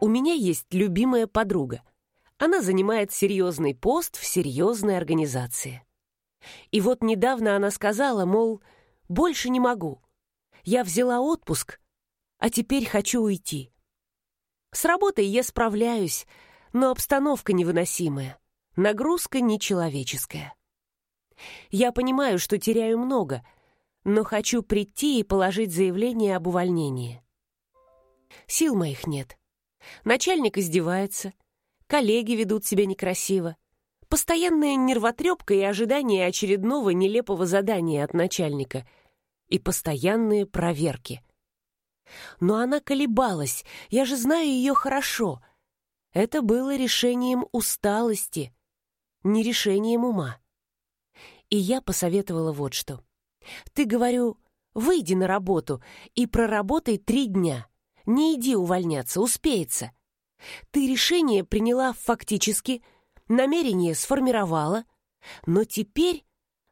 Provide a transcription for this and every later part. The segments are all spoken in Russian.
У меня есть любимая подруга. Она занимает серьезный пост в серьезной организации. И вот недавно она сказала, мол, больше не могу. Я взяла отпуск, а теперь хочу уйти. С работой я справляюсь, но обстановка невыносимая, нагрузка нечеловеческая. Я понимаю, что теряю много, но хочу прийти и положить заявление об увольнении. Сил моих нет. Начальник издевается, коллеги ведут себя некрасиво. Постоянная нервотрепка и ожидание очередного нелепого задания от начальника. И постоянные проверки. Но она колебалась, я же знаю ее хорошо. Это было решением усталости, не решением ума. И я посоветовала вот что. Ты, говорю, выйди на работу и проработай три дня. Не иди увольняться, успеется. Ты решение приняла фактически, намерение сформировала, но теперь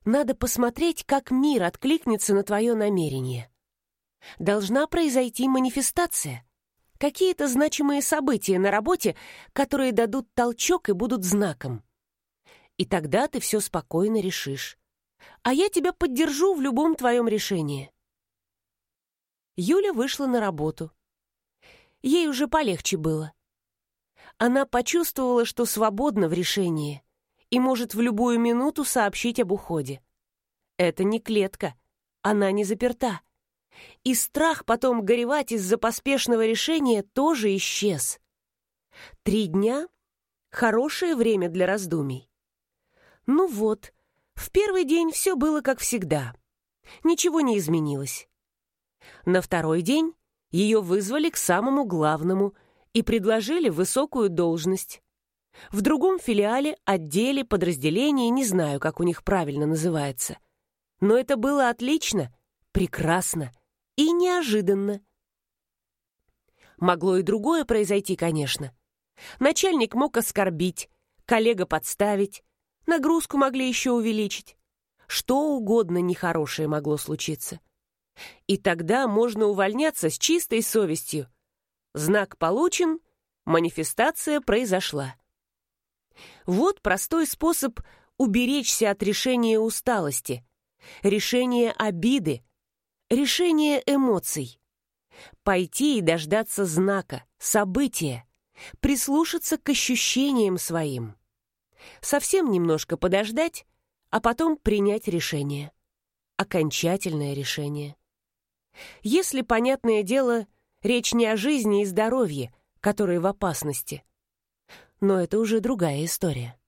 надо посмотреть, как мир откликнется на твое намерение. Должна произойти манифестация. Какие-то значимые события на работе, которые дадут толчок и будут знаком. И тогда ты все спокойно решишь. А я тебя поддержу в любом твоем решении. Юля вышла на работу. Ей уже полегче было. Она почувствовала, что свободна в решении и может в любую минуту сообщить об уходе. Это не клетка, она не заперта. И страх потом горевать из-за поспешного решения тоже исчез. Три дня — хорошее время для раздумий. Ну вот, в первый день все было как всегда. Ничего не изменилось. На второй день ее вызвали к самому главному и предложили высокую должность. В другом филиале, отделе, подразделении, не знаю, как у них правильно называется. Но это было отлично, прекрасно и неожиданно. Могло и другое произойти, конечно. Начальник мог оскорбить, коллега подставить, Нагрузку могли еще увеличить. Что угодно нехорошее могло случиться. И тогда можно увольняться с чистой совестью. Знак получен, манифестация произошла. Вот простой способ уберечься от решения усталости, решения обиды, решения эмоций. Пойти и дождаться знака, события, прислушаться к ощущениям своим совсем немножко подождать, а потом принять решение. Окончательное решение. Если, понятное дело, речь не о жизни и здоровье, которые в опасности. Но это уже другая история.